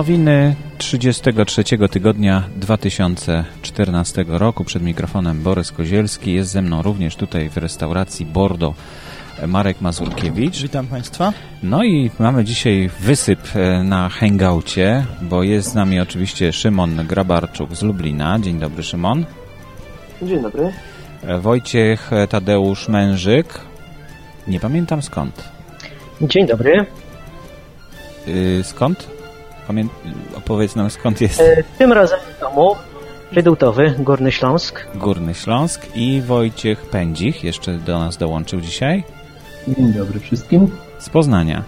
Nowiny 33 tygodnia 2014 roku. Przed mikrofonem Borys Kozielski. Jest ze mną również tutaj w restauracji Bordo Marek Mazurkiewicz. Witam Państwa. No i mamy dzisiaj wysyp e, na hangoucie, bo jest z nami oczywiście Szymon Grabarczuk z Lublina. Dzień dobry Szymon. Dzień dobry. E, Wojciech Tadeusz Mężyk. Nie pamiętam skąd. Dzień dobry. Yy, skąd? Pamię... Opowiedz nam skąd jest. E, tym razem w domu. Redutowy, Górny Śląsk. Górny Śląsk i Wojciech Pędzich jeszcze do nas dołączył dzisiaj. Dzień dobry wszystkim. Z Poznania.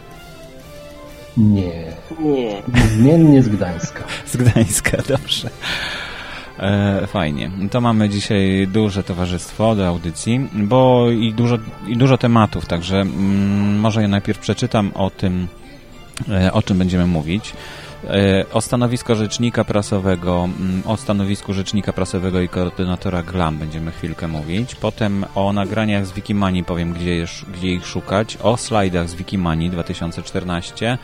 Nie. Nie. Zmiennie z Gdańska. Z Gdańska, dobrze. E, fajnie. To mamy dzisiaj duże towarzystwo do audycji, bo i dużo, i dużo tematów, także mm, może ja najpierw przeczytam o tym, e, o czym będziemy mówić. E, o stanowisko rzecznika prasowego, mm, o stanowisku rzecznika prasowego i koordynatora GLAM będziemy chwilkę mówić. Potem o nagraniach z Wikimanii powiem, gdzie, gdzie ich szukać. O slajdach z Wikimanii 2014.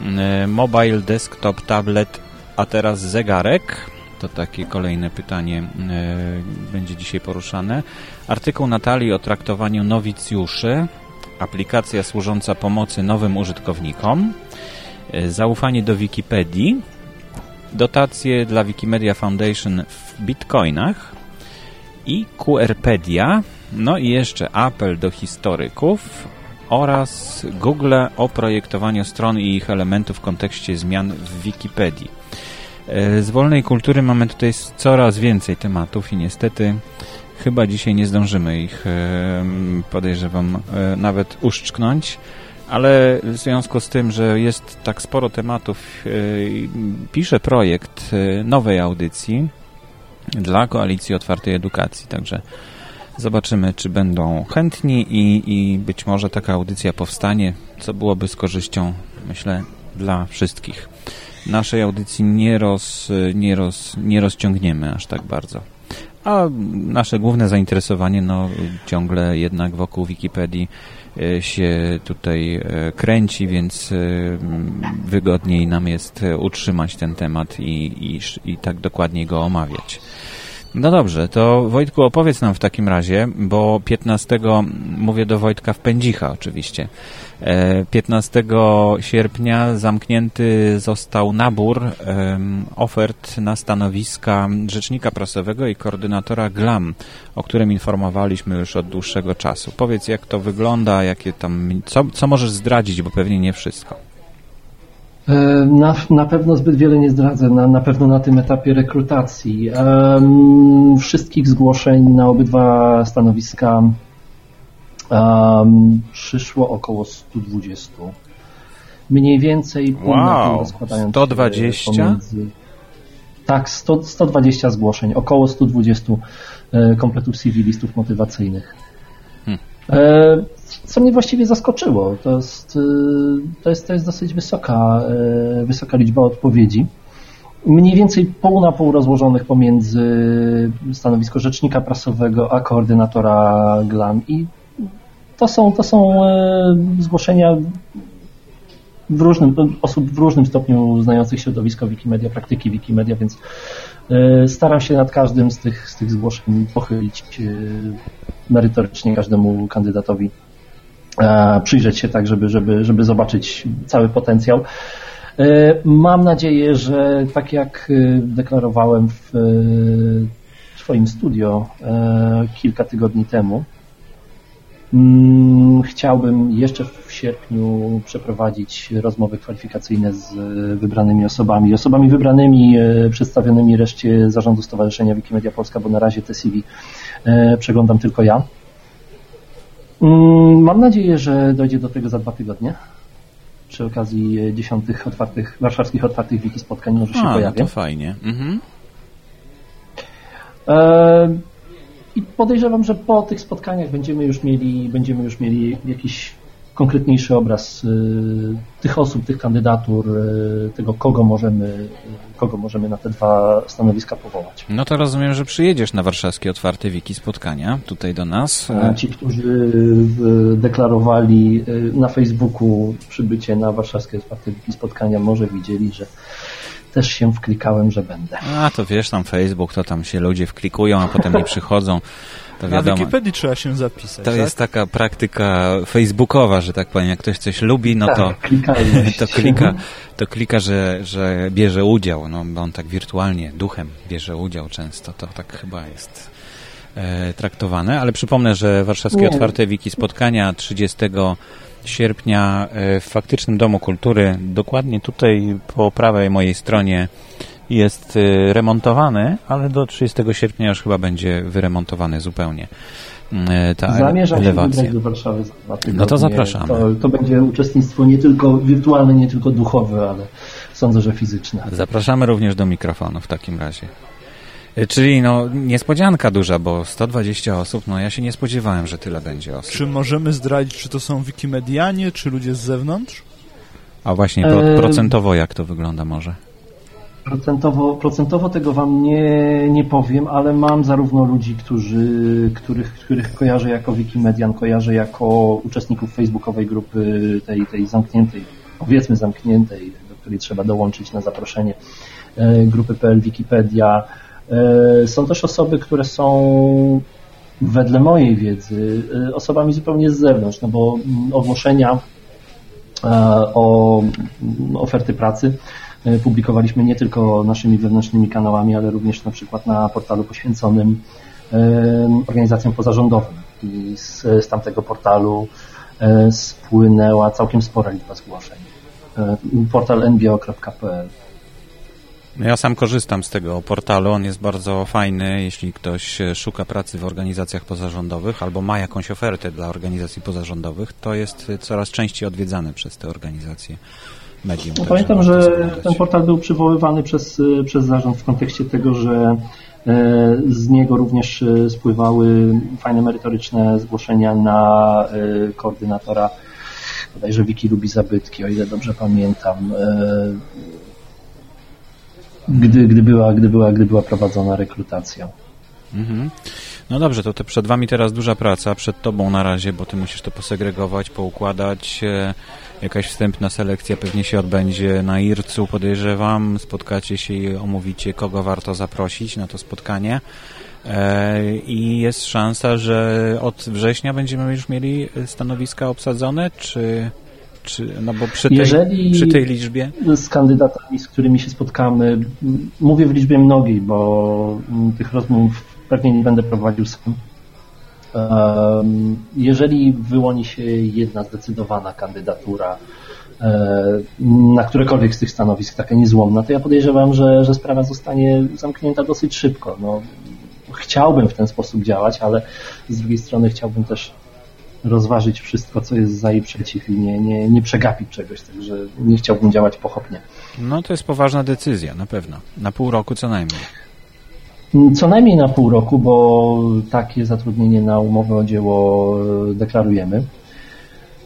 E, mobile, desktop, tablet, a teraz zegarek. To takie kolejne pytanie y, będzie dzisiaj poruszane. Artykuł Natalii o traktowaniu nowicjuszy. Aplikacja służąca pomocy nowym użytkownikom. Y, zaufanie do Wikipedii. Dotacje dla Wikimedia Foundation w bitcoinach. I QRpedia. No i jeszcze apel do historyków oraz Google o projektowaniu stron i ich elementów w kontekście zmian w Wikipedii. E, z wolnej kultury mamy tutaj coraz więcej tematów i niestety chyba dzisiaj nie zdążymy ich, e, podejrzewam, e, nawet uszczknąć, ale w związku z tym, że jest tak sporo tematów, piszę projekt nowej audycji dla Koalicji Otwartej Edukacji, także zobaczymy, czy będą chętni i, i być może taka audycja powstanie, co byłoby z korzyścią, myślę, dla wszystkich naszej audycji nie, roz, nie, roz, nie rozciągniemy aż tak bardzo. A nasze główne zainteresowanie no, ciągle jednak wokół Wikipedii e, się tutaj e, kręci, więc e, wygodniej nam jest utrzymać ten temat i, i, i tak dokładnie go omawiać. No dobrze, to Wojtku opowiedz nam w takim razie, bo 15, mówię do Wojtka w Pędzicha oczywiście, 15 e, sierpnia zamknięty został nabór ofert na stanowiska rzecznika prasowego i koordynatora GLAM, o którym informowaliśmy już od dłuższego czasu. Powiedz, jak to wygląda, jakie tam, co, co możesz zdradzić, bo pewnie nie wszystko. E, na, na pewno zbyt wiele nie zdradzę, na, na pewno na tym etapie rekrutacji. Um, wszystkich zgłoszeń na obydwa stanowiska um, przyszło około 120. Mniej więcej pół wow, na pół rozkładając 120? Pomiędzy, tak, 100, 120 zgłoszeń, około 120 e, kompletów CV listów motywacyjnych. Hmm. E, co mnie właściwie zaskoczyło, to jest, e, to jest, to jest dosyć wysoka, wysoka liczba odpowiedzi. Mniej więcej pół na pół rozłożonych pomiędzy stanowisko rzecznika prasowego a koordynatora GLAM i to są, to są e, zgłoszenia w różnym, osób w różnym stopniu znających środowisko Wikimedia, praktyki Wikimedia, więc staram się nad każdym z tych, z tych zgłoszeń pochylić merytorycznie każdemu kandydatowi, przyjrzeć się tak, żeby, żeby, żeby zobaczyć cały potencjał. Mam nadzieję, że tak jak deklarowałem w swoim studio kilka tygodni temu, Mm, chciałbym jeszcze w sierpniu przeprowadzić rozmowy kwalifikacyjne z wybranymi osobami. Osobami wybranymi e, przedstawionymi reszcie zarządu Stowarzyszenia Wikimedia Polska, bo na razie te CV e, przeglądam tylko ja. Mm, mam nadzieję, że dojdzie do tego za dwa tygodnie. Przy okazji dziesiątych otwartych, warszawskich otwartych wiki spotkań może się A, pojawię. No to fajnie. Mhm. E i podejrzewam, że po tych spotkaniach będziemy już mieli, będziemy już mieli jakiś konkretniejszy obraz y, tych osób, tych kandydatur, y, tego kogo możemy, kogo możemy na te dwa stanowiska powołać. No to rozumiem, że przyjedziesz na warszawskie otwarte wiki spotkania tutaj do nas. Ci, którzy deklarowali na Facebooku przybycie na warszawskie otwarte wiki spotkania, może widzieli, że też się wklikałem, że będę. A to wiesz, tam Facebook, to tam się ludzie wklikują, a potem nie przychodzą. To wiadomo, Na Wikipedii trzeba się zapisać. To tak? jest taka praktyka facebookowa, że tak powiem, jak ktoś coś lubi, no to, tak, to klika, to klika że, że bierze udział, no bo on tak wirtualnie, duchem bierze udział często, to tak chyba jest e, traktowane, ale przypomnę, że Warszawskie Nie. Otwarte Wiki spotkania 30 sierpnia e, w faktycznym Domu Kultury, dokładnie tutaj po prawej mojej stronie jest y, remontowany, ale do 30 sierpnia już chyba będzie wyremontowany zupełnie. Y, ta Zamierzam elewacja. się do Warszawy za No to zapraszamy. To, to, będzie uczestnictwo nie tylko wirtualne, nie tylko duchowe, ale sądzę, że fizyczne. Zapraszamy również do mikrofonu w takim razie. Y, czyli no niespodzianka duża, bo 120 osób, no ja się nie spodziewałem, że tyle będzie osób. Czy możemy zdradzić, czy to są wikimedianie, czy ludzie z zewnątrz? A właśnie procentowo jak to wygląda może? Procentowo, procentowo tego Wam nie, nie powiem, ale mam zarówno ludzi, którzy, których, których kojarzę jako Wikimedian, kojarzę jako uczestników facebookowej grupy tej, tej zamkniętej, powiedzmy zamkniętej, do której trzeba dołączyć na zaproszenie e, grupy PL Wikipedia. E, są też osoby, które są wedle mojej wiedzy e, osobami zupełnie z zewnątrz, no bo mm, ogłoszenia o mm, oferty pracy publikowaliśmy nie tylko naszymi wewnętrznymi kanałami, ale również na przykład na portalu poświęconym e, organizacjom pozarządowym. I z, z tamtego portalu e, spłynęła całkiem spora liczba zgłoszeń. Portal nbo.pl ja sam korzystam z tego portalu, on jest bardzo fajny, jeśli ktoś szuka pracy w organizacjach pozarządowych albo ma jakąś ofertę dla organizacji pozarządowych, to jest coraz częściej odwiedzany przez te organizacje medium. No, pamiętam, że ten portal był przywoływany przez, przez zarząd w kontekście tego, że e, z niego również e, spływały fajne merytoryczne zgłoszenia na e, koordynatora bodajże Wiki lubi zabytki, o ile dobrze pamiętam, gdy, gdy, była, gdy, była, gdy była prowadzona rekrutacja. Mhm. No dobrze, to te przed Wami teraz duża praca, przed Tobą na razie, bo Ty musisz to posegregować, poukładać. Jakaś wstępna selekcja pewnie się odbędzie na IRC-u, podejrzewam. Spotkacie się i omówicie, kogo warto zaprosić na to spotkanie. E, I jest szansa, że od września będziemy już mieli stanowiska obsadzone, czy, czy no bo przy tej, Jeżeli przy tej liczbie? Z kandydatami, z którymi się spotkamy, mówię w liczbie mnogiej, bo tych rozmów pewnie nie będę prowadził sam jeżeli wyłoni się jedna zdecydowana kandydatura na którekolwiek z tych stanowisk, taka niezłomna, to ja podejrzewam, że, że sprawa zostanie zamknięta dosyć szybko. No, chciałbym w ten sposób działać, ale z drugiej strony chciałbym też rozważyć wszystko, co jest za i przeciw i nie, nie, nie przegapić czegoś, także nie chciałbym działać pochopnie. No to jest poważna decyzja, na pewno. Na pół roku co najmniej. Co najmniej na pół roku, bo takie zatrudnienie na umowę o dzieło e, deklarujemy.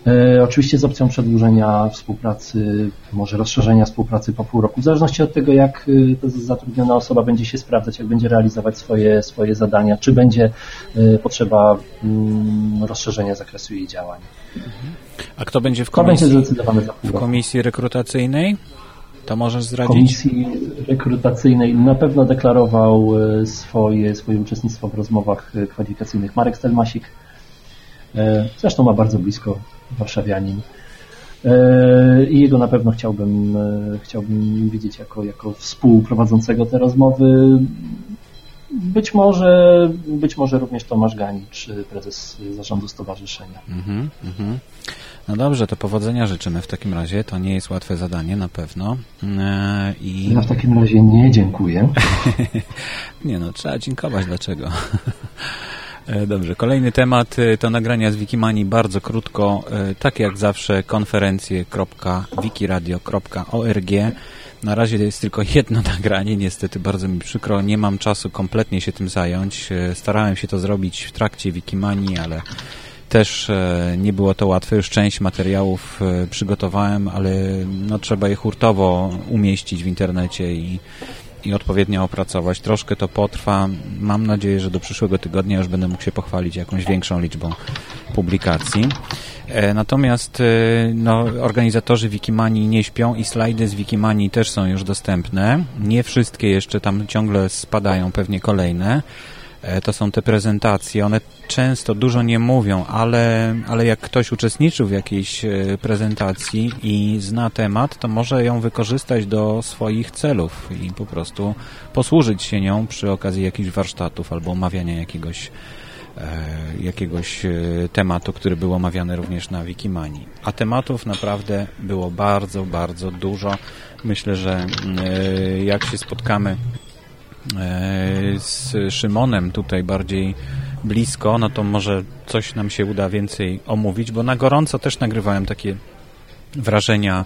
E, oczywiście z opcją przedłużenia współpracy, może rozszerzenia współpracy po pół roku, w zależności od tego, jak e, zatrudniona osoba będzie się sprawdzać, jak będzie realizować swoje, swoje zadania, czy będzie potrzeba mm, rozszerzenia zakresu jej działań. A kto będzie w komisji, będzie w komisji rekrutacyjnej? To możesz zdradzić? Komisji rekrutacyjnej na pewno deklarował e, swoje, swoje uczestnictwo w rozmowach e, kwalifikacyjnych Marek Stelmasik. E, zresztą ma bardzo blisko warszawianin. I jego na pewno chciałbym, chciałbym widzieć jako, jako współprowadzącego te rozmowy. Być może, być może również Tomasz Ganicz, prezes zarządu stowarzyszenia. Mm -hmm, no dobrze, to powodzenia życzymy w takim razie. To nie jest łatwe zadanie na pewno. E, I... Ja w takim razie nie dziękuję. nie no, trzeba dziękować. Dlaczego? E, dobrze, kolejny temat e, to nagrania z Wikimanii bardzo krótko, tak jak zawsze konferencje.wikiradio.org na razie jest tylko jedno nagranie, niestety bardzo mi przykro, nie mam czasu kompletnie się tym zająć. Starałem się to zrobić w trakcie Wikimanii, ale też e, nie było to łatwe. Już część materiałów e, przygotowałem, ale no, trzeba je hurtowo umieścić w internecie i, i odpowiednio opracować. Troszkę to potrwa. Mam nadzieję, że do przyszłego tygodnia już będę mógł się pochwalić jakąś większą liczbą publikacji. E, natomiast no, organizatorzy Wikimanii nie śpią i slajdy z Wikimanii też są już dostępne. Nie wszystkie jeszcze tam ciągle spadają, pewnie kolejne. E, to są te prezentacje. One często dużo nie mówią, ale, ale jak ktoś uczestniczył w jakiejś e, prezentacji i zna temat, to może ją wykorzystać do swoich celów i po prostu posłużyć się nią przy okazji jakichś warsztatów albo omawiania jakiegoś e, jakiegoś tematu, który był omawiany również na Wikimanii. A tematów naprawdę było bardzo, bardzo dużo. Myślę, że jak się spotkamy z Szymonem tutaj bardziej blisko, no to może coś nam się uda więcej omówić, bo na gorąco też nagrywałem takie wrażenia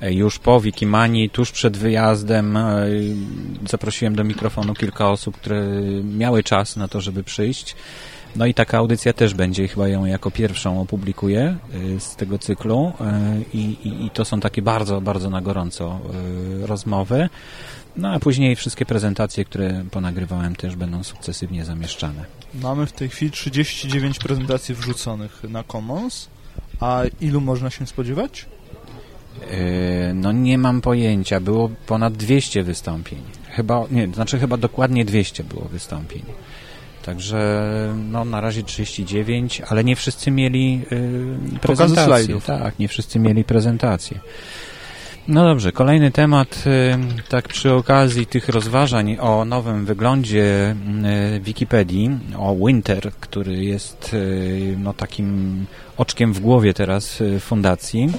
e, już po Wikimanii, tuż przed wyjazdem e, zaprosiłem do mikrofonu kilka osób, które miały czas na to, żeby przyjść. No i taka audycja też będzie, chyba ją jako pierwszą opublikuję z tego cyklu i, i, i to są takie bardzo, bardzo na gorąco rozmowy. No a później wszystkie prezentacje, które ponagrywałem też będą sukcesywnie zamieszczane. Mamy w tej chwili 39 prezentacji wrzuconych na Commons, a ilu można się spodziewać? Yy, no nie mam pojęcia, było ponad 200 wystąpień. Chyba, nie, znaczy chyba dokładnie 200 było wystąpień. Także no, na razie 39, ale nie wszyscy mieli yy, prezentację. Tak, nie wszyscy mieli prezentację. No dobrze, kolejny temat, y, tak przy okazji tych rozważań o nowym wyglądzie y, Wikipedii, o Winter, który jest y, no, takim oczkiem w głowie teraz fundacji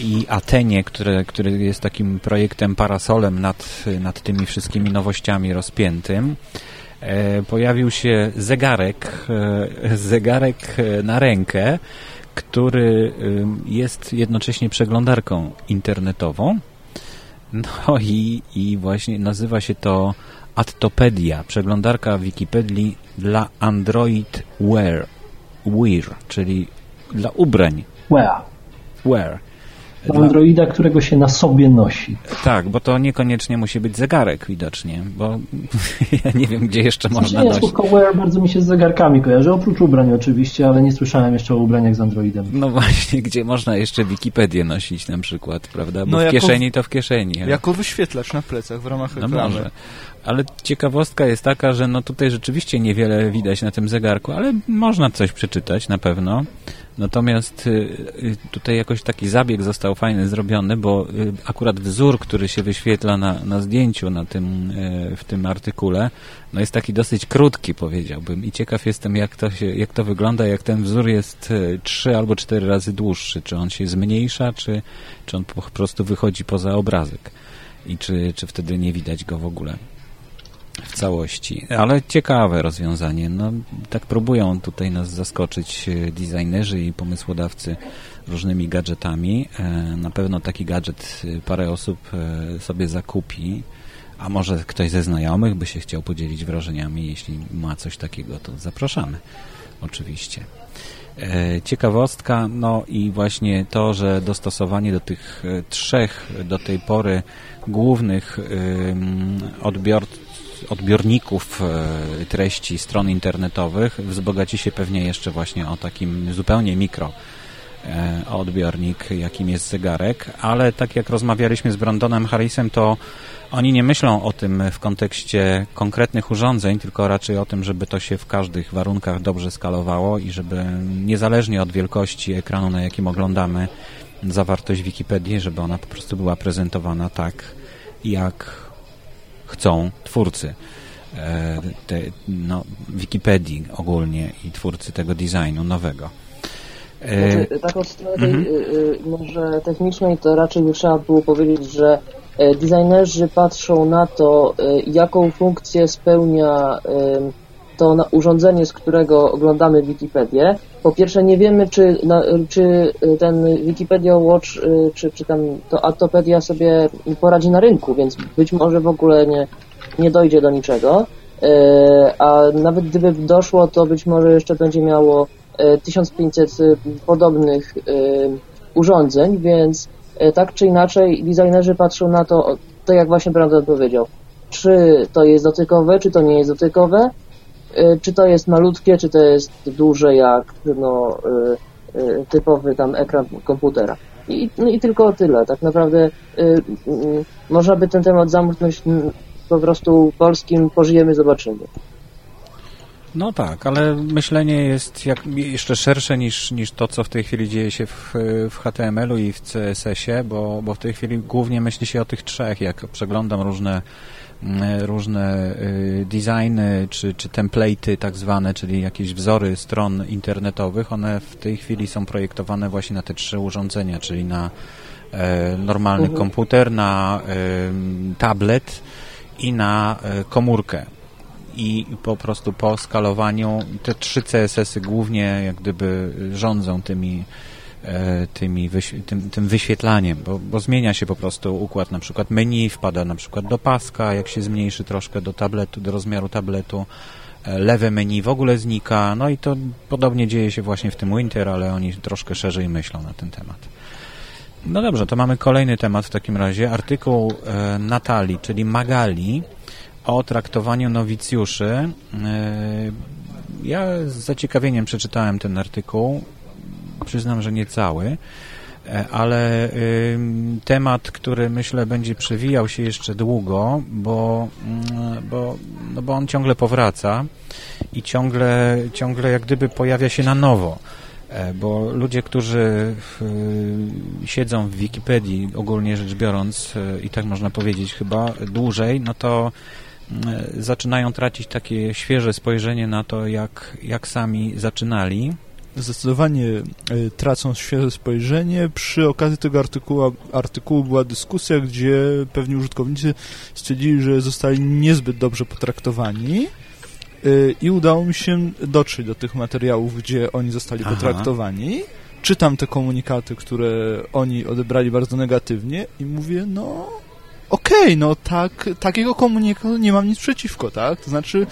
i Atenie, które, który jest takim projektem parasolem nad, nad tymi wszystkimi nowościami rozpiętym. E, pojawił się zegarek, e, zegarek na rękę, który jest jednocześnie przeglądarką internetową. No i, i właśnie nazywa się to Attopedia, przeglądarka Wikipedii dla Android Wear, Wear czyli dla ubrań. Wear. Wear. Dla... Androida, którego się na sobie nosi. Tak, bo to niekoniecznie musi być zegarek widocznie, bo ja nie wiem, gdzie jeszcze znaczy, można nosić. Słówko wear bardzo mi się z zegarkami kojarzy, oprócz ubrań oczywiście, ale nie słyszałem jeszcze o ubraniach z Androidem. No właśnie, gdzie można jeszcze Wikipedię nosić na przykład, prawda? Bo no w jako, kieszeni to w kieszeni. Ale... Jako wyświetlacz na plecach w ramach no reklamy. Może. Ale ciekawostka jest taka, że no tutaj rzeczywiście niewiele widać na tym zegarku, ale można coś przeczytać na pewno. Natomiast y, y, tutaj jakoś taki zabieg został fajny zrobiony, bo y, akurat wzór, który się wyświetla na, na zdjęciu na tym, w tym artykule, no jest taki dosyć krótki, powiedziałbym. I ciekaw jestem, jak to, się, jak to wygląda, jak ten wzór jest trzy albo cztery razy dłuższy. Czy on się zmniejsza, czy, czy on po prostu wychodzi poza obrazek. I czy, czy wtedy nie widać go w ogóle w całości. Ale ciekawe rozwiązanie. No, tak próbują tutaj nas zaskoczyć e, designerzy i pomysłodawcy różnymi gadżetami. E, na pewno taki gadżet e, parę osób sobie zakupi, a może ktoś ze znajomych by się chciał podzielić wrażeniami. Jeśli ma coś takiego, to zapraszamy. Oczywiście. Ciekawostka, no i właśnie to, że dostosowanie do tych trzech do tej pory głównych odbiorców odbiorników e, treści stron internetowych wzbogaci się pewnie jeszcze właśnie o takim zupełnie mikro e, odbiornik, jakim jest zegarek, ale tak jak rozmawialiśmy z Brandonem Harrisem, to oni nie myślą o tym w kontekście konkretnych urządzeń, tylko raczej o tym, żeby to się w każdych warunkach dobrze skalowało i żeby niezależnie od wielkości ekranu, na jakim oglądamy zawartość Wikipedii, żeby ona po prostu była prezentowana tak, jak chcą twórcy e, te, no, Wikipedii ogólnie i twórcy tego designu nowego. E, znaczy, tak od strony tej, mhm. może technicznej to raczej by trzeba było powiedzieć, że designerzy patrzą na to, jaką funkcję spełnia to urządzenie, z którego oglądamy Wikipedię. Po pierwsze nie wiemy, czy, czy ten Wikipedia Watch, y, czy, czy tam to Atopedia sobie poradzi na rynku, więc być może w ogóle nie, nie dojdzie do niczego. Y, a nawet gdyby doszło, to być może jeszcze będzie miało 1500 podobnych urządzeń, więc tak czy inaczej designerzy patrzą na to, to jak właśnie Brandon powiedział, czy to jest dotykowe, czy to nie jest dotykowe, czy to jest malutkie, czy to jest duże jak no, typowy tam ekran komputera. I, no i tylko tyle. Tak naprawdę y, y, można by ten temat zamknąć po prostu polskim pożyjemy, zobaczymy. No tak, ale myślenie jest jak, jeszcze szersze niż, niż to, co w tej chwili dzieje się w, w HTML-u i w CSS-ie, bo, bo w tej chwili głównie myśli się o tych trzech. Jak przeglądam różne różne y, designy czy, czy template'y tak zwane, czyli jakieś wzory stron internetowych, one w tej chwili są projektowane właśnie na te trzy urządzenia, czyli na e, normalny mhm. komputer, na e, tablet i na e, komórkę i po prostu po skalowaniu te trzy CSS-y głównie jak gdyby rządzą tymi e, tymi tym, tym wyświetlaniem, bo, bo, zmienia się po prostu układ na przykład menu, wpada na przykład do paska, jak się zmniejszy troszkę do tabletu, do rozmiaru tabletu, e, lewe menu w ogóle znika, no i to podobnie dzieje się właśnie w tym Winter, ale oni troszkę szerzej myślą na ten temat. No dobrze, to mamy kolejny temat w takim razie, artykuł e, Natalii, czyli Magali, o traktowaniu nowicjuszy. Ja z zaciekawieniem przeczytałem ten artykuł. Przyznam, że nie cały, e, ale temat, który myślę będzie przewijał się jeszcze długo, bo, mm, bo, no bo on ciągle powraca i ciągle, ciągle jak gdyby pojawia się na nowo e, bo ludzie, którzy w, siedzą w Wikipedii, ogólnie rzecz biorąc, i tak można powiedzieć chyba dłużej, no to E, zaczynają tracić takie świeże spojrzenie na to, jak, jak sami zaczynali. Zdecydowanie e, tracą świeże spojrzenie. Przy okazji tego artykułu, artykułu była dyskusja, gdzie pewni użytkownicy stwierdzili, że zostali niezbyt dobrze potraktowani e, i udało mi się dotrzeć do tych materiałów, gdzie oni zostali Aha. potraktowani. Czytam te komunikaty, które oni odebrali bardzo negatywnie i mówię, no okej, okay, no tak, takiego komunikatu nie mam nic przeciwko, tak? To znaczy,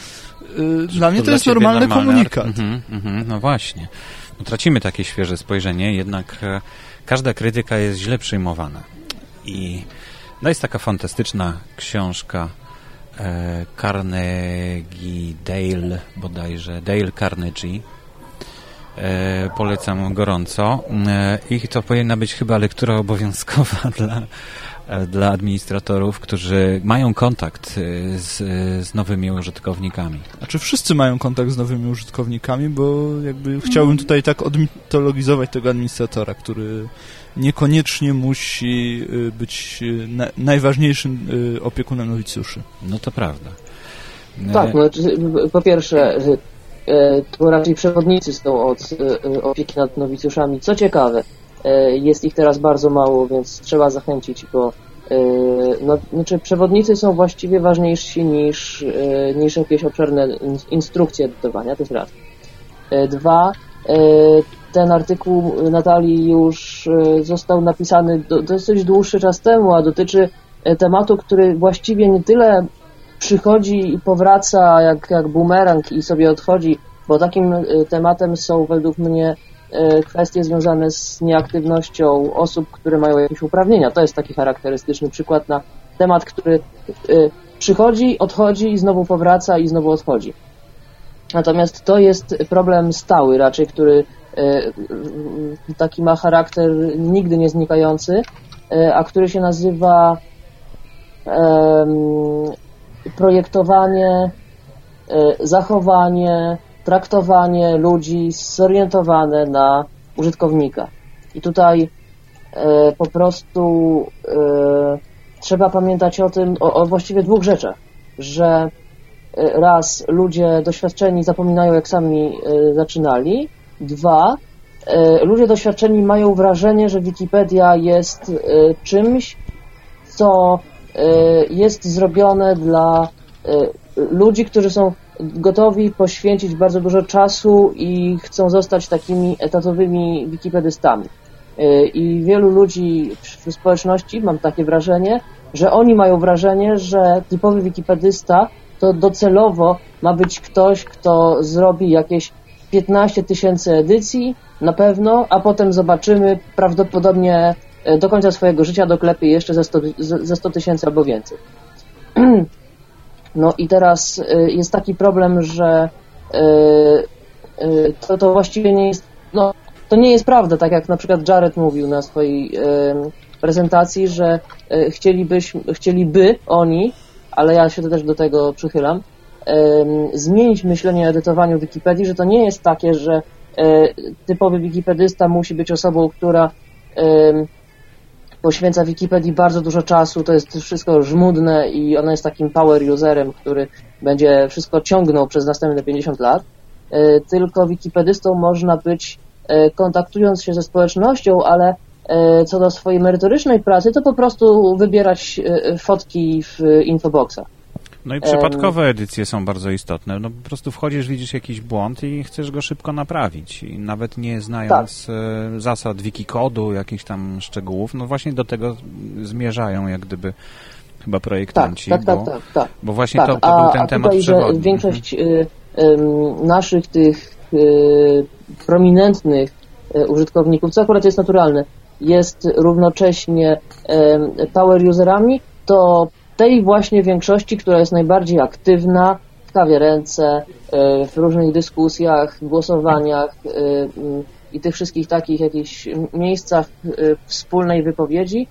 dla mnie to, to jest normalny komunikat. Mhm, mhm, no właśnie. No, tracimy takie świeże spojrzenie, jednak e, każda krytyka jest źle przyjmowana. I no jest taka fantastyczna książka e, Carnegie Dale, bodajże, Dale Carnegie. E, polecam gorąco. E, I to powinna być chyba lektura obowiązkowa dla E, dla administratorów, którzy mają kontakt z, z nowymi użytkownikami. Znaczy wszyscy mają kontakt z nowymi użytkownikami, bo jakby chciałbym tutaj tak odmitologizować tego administratora, który niekoniecznie musi być na, najważniejszym opiekunem nowicjuszy. No to prawda. Tak, no, po pierwsze, to raczej przewodnicy są od opieki nad nowicjuszami. Co ciekawe, E, jest ich teraz bardzo mało, więc trzeba zachęcić, e, no, znaczy przewodnicy są właściwie ważniejsi niż, e, niż jakieś obszerne instrukcje edytowania, to jest raz. Dwa, ten artykuł Natalii już został napisany do, dosyć dłuższy czas temu, a dotyczy tematu, który właściwie nie tyle przychodzi i powraca jak, jak bumerang i sobie odchodzi, bo takim tematem są według mnie E, kwestie związane z nieaktywnością osób, które mają jakieś uprawnienia. To jest taki charakterystyczny przykład na temat, który e, przychodzi, odchodzi i znowu powraca i znowu odchodzi. Natomiast to jest problem stały raczej, który e, taki ma charakter nigdy nie znikający, a który się nazywa projektowanie, zachowanie, traktowanie ludzi zorientowane na użytkownika. I tutaj e, po prostu e, trzeba pamiętać o tym, o, o właściwie dwóch rzeczach, że e, raz ludzie doświadczeni zapominają jak sami e, zaczynali, dwa e, ludzie doświadczeni mają wrażenie, że Wikipedia jest e, czymś, co jest zrobione dla ludzi, którzy są gotowi poświęcić bardzo dużo czasu i chcą zostać takimi etatowymi wikipedystami. Y, I wielu ludzi w społeczności, mam takie wrażenie, że oni mają wrażenie, że typowy wikipedysta to docelowo ma być ktoś, kto zrobi jakieś 15 tysięcy edycji na pewno, a potem zobaczymy prawdopodobnie do końca swojego życia doklepie jeszcze ze 100, ze 100 tysięcy albo więcej. No i teraz jest taki problem, że to, to właściwie nie jest, no, to nie jest prawda, tak jak na przykład Jared mówił na swojej prezentacji, że chcielibyśmy, chcieliby oni, ale ja się też do tego przychylam, zmienić myślenie o edytowaniu Wikipedii, że to nie jest takie, że e, typowy wikipedysta musi być osobą, która poświęca Wikipedii bardzo dużo czasu, to jest wszystko żmudne i ona jest takim power userem, który będzie wszystko ciągnął przez następne 50 lat, e, tylko wikipedystą można być e, kontaktując się ze społecznością, ale co do swojej merytorycznej pracy, to po prostu wybierać fotki w infoboxach. No i przypadkowe edycje są bardzo istotne. No po prostu wchodzisz, widzisz jakiś błąd i chcesz go szybko naprawić. I nawet nie znając tak. E, zasad wikikodu, jakichś tam szczegółów, no właśnie do tego zmierzają jak gdyby chyba projektanci. Tak, tak, bo, tak, tak, tak. Bo właśnie tak. to, to był ten a temat tutaj, przewodni. Większość y, y, naszych tych y, prominentnych użytkowników, co akurat jest naturalne, jest równocześnie power userami, to tej właśnie większości, która jest najbardziej aktywna w kawiarence, e, w różnych dyskusjach, głosowaniach e, i tych wszystkich takich jakichś miejscach e, wspólnej wypowiedzi,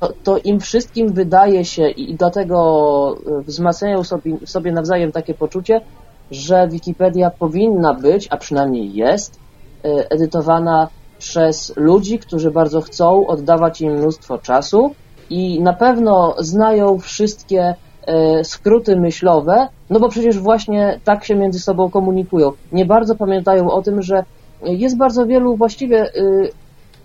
to, to, im wszystkim wydaje się i dlatego wzmacniają sobie, sobie nawzajem takie poczucie, że Wikipedia powinna być, a przynajmniej jest, edytowana przez ludzi, którzy bardzo chcą oddawać im mnóstwo czasu, i na pewno znają wszystkie e, skróty myślowe, no bo przecież właśnie tak się między sobą komunikują. Nie bardzo pamiętają o tym, że jest bardzo wielu właściwie e,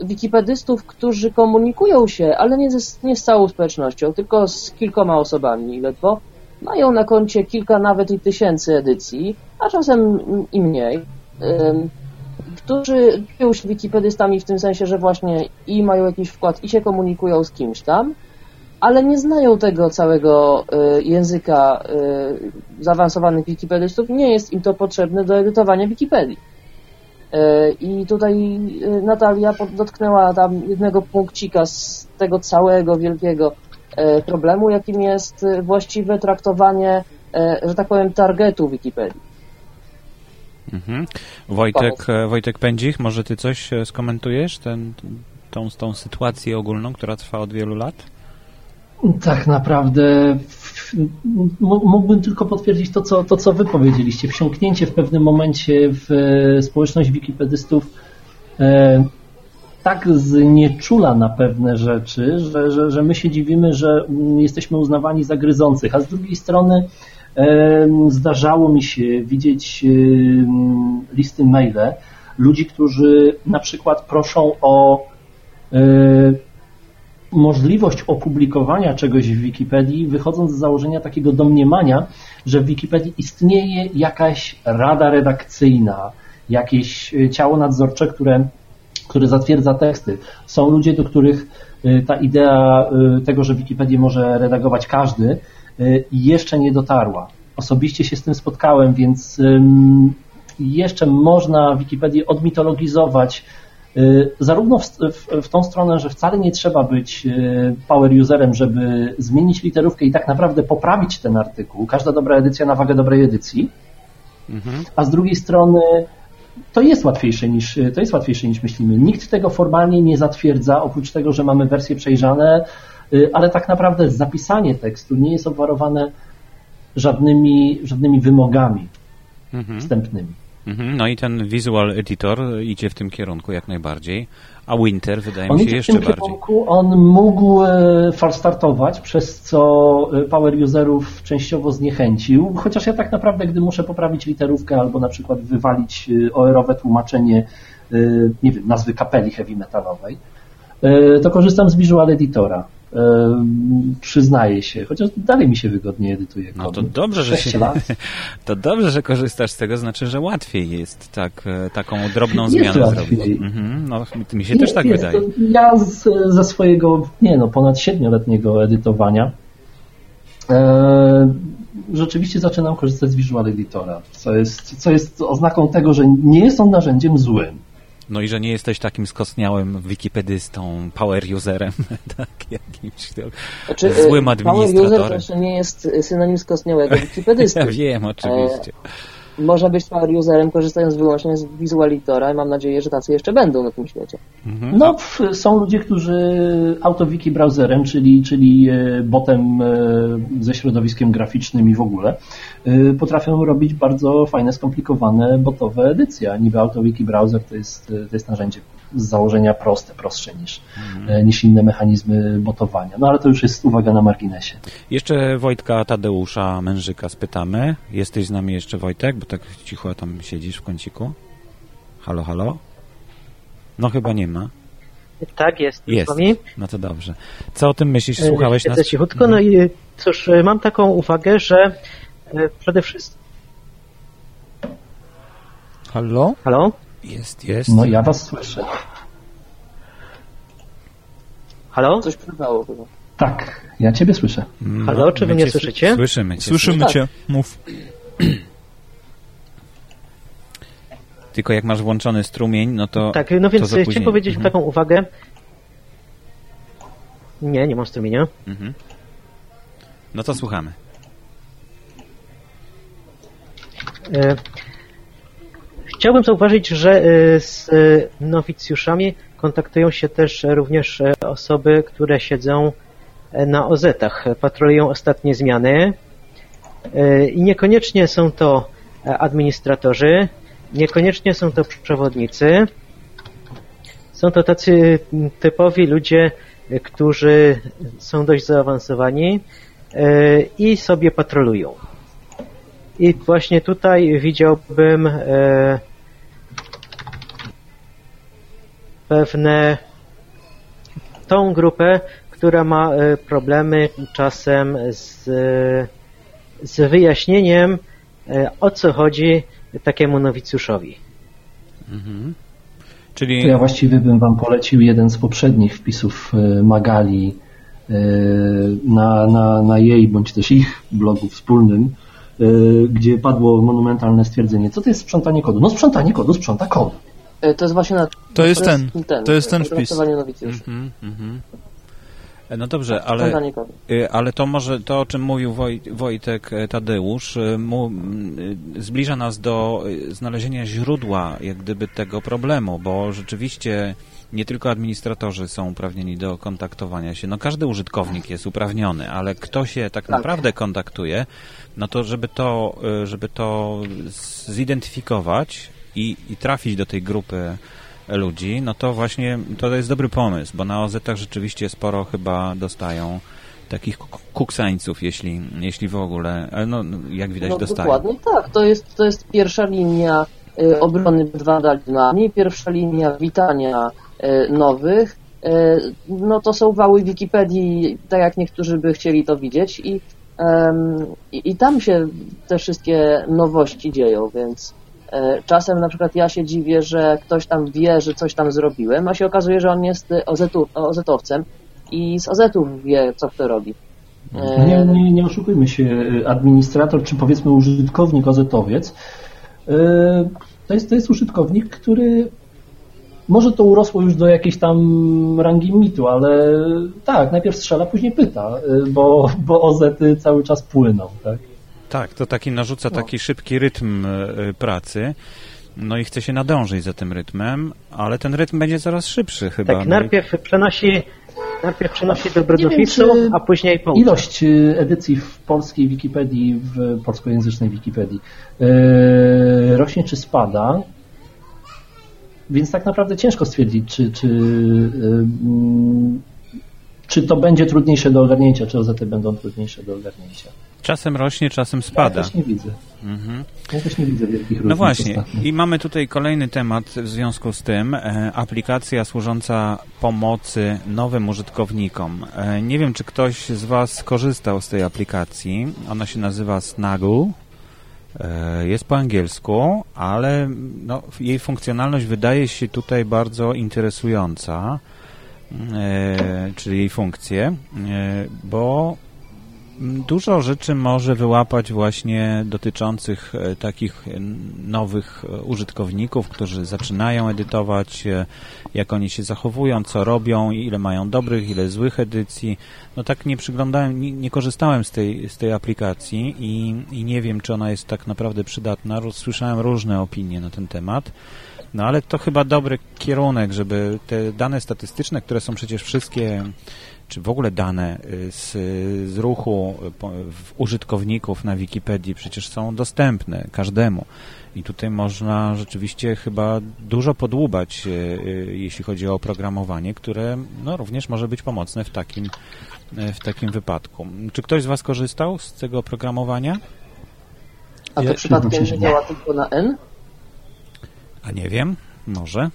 wikipedystów, którzy komunikują się, ale nie, z, nie z całą społecznością, tylko z kilkoma osobami ledwo. Mają na koncie kilka nawet i tysięcy edycji, a czasem i mniej którzy czują się wikipedystami w tym sensie, że właśnie i mają jakiś wkład i się komunikują z kimś tam, ale nie znają tego całego y, języka y, zaawansowanych wikipedystów, nie jest im to potrzebne do edytowania Wikipedii. Y, I tutaj Natalia dotknęła tam jednego punkcika z tego całego wielkiego problemu, jakim jest właściwe traktowanie, że tak powiem, targetu Wikipedii. Mhm. Wojtek, e, Wojtek Pędzich, może ty coś e, skomentujesz, ten, tą, tą sytuację ogólną, która trwa od wielu lat? Tak naprawdę mógłbym tylko potwierdzić to co, to, co wy powiedzieliście. Wsiąknięcie w pewnym momencie w e, społeczność wikipedystów e, tak znieczula na pewne rzeczy, że, że, że my się dziwimy, że jesteśmy uznawani za gryzących, a z drugiej strony Zdarzało mi się widzieć listy maile ludzi, którzy na przykład proszą o e, możliwość opublikowania czegoś w Wikipedii, wychodząc z założenia takiego domniemania, że w Wikipedii istnieje jakaś rada redakcyjna, jakieś e, ciało nadzorcze, które, które zatwierdza teksty. Są ludzie, do których e, ta idea tego, że Wikipedię może redagować każdy, jeszcze nie dotarła. Osobiście się z tym spotkałem, więc jeszcze można Wikipedię odmitologizować y, zarówno w, w, w, tą stronę, że wcale nie trzeba być y, power userem, żeby zmienić literówkę i tak naprawdę poprawić ten artykuł. Każda dobra edycja na wagę dobrej edycji. Mhm. A z drugiej strony to jest łatwiejsze niż to jest łatwiejsze niż myślimy. Nikt tego formalnie nie zatwierdza, oprócz tego, że mamy wersje przejrzane, y, ale tak naprawdę zapisanie tekstu nie jest obwarowane żadnymi, żadnymi wymogami mhm. wstępnymi. Mhm. No i ten Visual Editor idzie w tym kierunku jak najbardziej, a Winter wydaje on mi się jeszcze bardziej. Kierunku, on mógł e, falstartować, przez co e, power userów częściowo zniechęcił, chociaż ja tak naprawdę, gdy muszę poprawić literówkę albo na przykład wywalić e, OR-owe tłumaczenie, nie wiem, nazwy kapeli heavy metalowej, to korzystam z Visual Editora przyznaję się, chociaż dalej mi się wygodnie edytuje. No to dobrze, że się, to dobrze, że korzystasz z tego, znaczy, że łatwiej jest tak, e, taką drobną jest zmianę łatwiej. zrobić. Mhm, no, mi się też tak jest. wydaje. Ja z, ze swojego, nie no, ponad siedmioletniego edytowania e, rzeczywiście zaczynam korzystać z Visual Editora, co jest, co jest oznaką tego, że nie jest on narzędziem złym. No i że nie jesteś takim skostniałym wikipedystą, power userem, tak, jakimś znaczy, złym administratorem. Power user to nie jest synonim skostniałego wikipedysty. ja wiem, oczywiście. E można być power userem korzystając wyłącznie z Visualitora i mam nadzieję, że tacy jeszcze będą na tym świecie. Mhm. No, są ludzie, którzy AutoWiki browserem, czyli, czyli e, botem e, ze środowiskiem graficznym i w ogóle, e, potrafią robić bardzo fajne, skomplikowane botowe edycje, a niby AutoWiki browser to jest, to jest narzędzie z założenia proste, prostsze niż, mhm. niż inne mechanizmy botowania. No ale to już jest uwaga na marginesie. Jeszcze Wojtka Tadeusza Mężyka spytamy. Jesteś z nami jeszcze Wojtek, bo tak cicho tam siedzisz w kąciku. Halo, halo? No chyba nie ma. Tak, jest. Jest. No to dobrze. Co o tym myślisz? Słuchałeś Siedzę nas? cichutko, no i cóż, mam taką uwagę, że e, przede wszystkim... Halo? Halo? Jest, jest. No ja was słyszę. Halo? Coś przerwało chyba. Tak, ja ciebie słyszę. No, Halo, czy wy mnie słyszycie? Słyszymy cię. Słyszymy cię, mów. Tylko jak masz włączony strumień, no to. Tak, no więc chciałem powiedzieć mhm. taką uwagę. Nie, nie mam strumienia. Mhm. No to słuchamy. E, chciałbym zauważyć, że e, z e, nowicjuszami kontaktują się też również osoby, które siedzą na OZ-ach, patrolują ostatnie zmiany i niekoniecznie są to administratorzy, Niekoniecznie są to przewodnicy. Są to tacy typowi ludzie, którzy są dość zaawansowani e, i sobie patrolują. I właśnie tutaj widziałbym e, pewne tą grupę, która ma e, problemy czasem z, z wyjaśnieniem o co chodzi takiemu nowicjuszowi. Mhm. Czyli... To ja właściwie bym Wam polecił jeden z poprzednich wpisów e, Magali e, na, na, na jej bądź też ich blogu wspólnym, e, gdzie padło monumentalne stwierdzenie, co to jest sprzątanie kodu? No sprzątanie kodu sprząta kod. To jest właśnie na... To jest ten, to jest ten wpis. Mhm, mhm. No dobrze, ale, y, ale to może to, o czym mówił Woj, Wojtek e, Tadeusz, y, mu, y, zbliża nas do znalezienia źródła jak gdyby tego problemu, bo rzeczywiście nie tylko administratorzy są uprawnieni do kontaktowania się. No każdy użytkownik jest uprawniony, ale kto się tak, tak. naprawdę kontaktuje, no to żeby to, żeby to zidentyfikować i, i trafić do tej grupy ludzi, no to właśnie to jest dobry pomysł, bo na OZ-ach rzeczywiście sporo chyba dostają takich kuksańców, jeśli, jeśli w ogóle, no jak widać no, dostają. Dokładnie tak, to jest, to jest pierwsza linia y, obrony przed wandalizmami, pierwsza linia witania y, nowych, y, no to są wały Wikipedii, tak jak niektórzy by chcieli to widzieć i, i, tam się te wszystkie nowości dzieją, więc E, czasem na przykład ja się dziwię, że ktoś tam wie, że coś tam zrobiłem, a się okazuje, że on jest OZ-owcem i z OZ-ów wie, co kto robi. E, nie, nie, nie oszukujmy się, administrator czy powiedzmy użytkownik OZ-owiec e, to jest, to jest użytkownik, który może to urosło już do jakiejś tam rangi mitu, ale tak, najpierw strzela, później pyta, bo, bo OZ-y cały czas płyną, tak? Tak, to taki narzuca no. taki szybki rytm e, pracy. No i chce się nadążyć za tym rytmem, ale ten rytm będzie coraz szybszy chyba. Tak, no najpierw przenosi najpierw przenosi do brodopisu, a później poucza. Ilość edycji w polskiej Wikipedii, w polskojęzycznej Wikipedii yy, rośnie czy spada, więc tak naprawdę ciężko stwierdzić, czy, czy, yy, czy to będzie trudniejsze do ogarnięcia, czy OZT będą trudniejsze do ogarnięcia. Czasem rośnie, czasem spada. Ja też nie widzę. Mhm. Ja też nie widzę wielkich różnic. No właśnie. I mamy tutaj kolejny temat w związku z tym. E, aplikacja służąca pomocy nowym użytkownikom. E, nie wiem, czy ktoś z Was skorzystał z tej aplikacji. Ona się nazywa Snuggle. E, jest po angielsku, ale no, jej funkcjonalność wydaje się tutaj bardzo interesująca, czyli jej funkcje, bo dużo rzeczy może wyłapać właśnie dotyczących e, takich nowych e, użytkowników, którzy zaczynają edytować, e, jak oni się zachowują, co robią, ile mają dobrych, ile złych edycji. No tak nie przyglądałem, nie, nie korzystałem z tej, z tej aplikacji i, i nie wiem, czy ona jest tak naprawdę przydatna. Słyszałem różne opinie na ten temat. No ale to chyba dobry kierunek, żeby te dane statystyczne, które są przecież wszystkie czy w ogóle dane y, z, z ruchu użytkowników na Wikipedii przecież są dostępne każdemu. I tutaj można rzeczywiście chyba dużo podłubać, y, y, jeśli chodzi o oprogramowanie, które no, również może być pomocne w takim, w takim wypadku. Czy ktoś z Was korzystał z tego oprogramowania? A to przypadkiem nie działa tylko na N? A nie wiem, może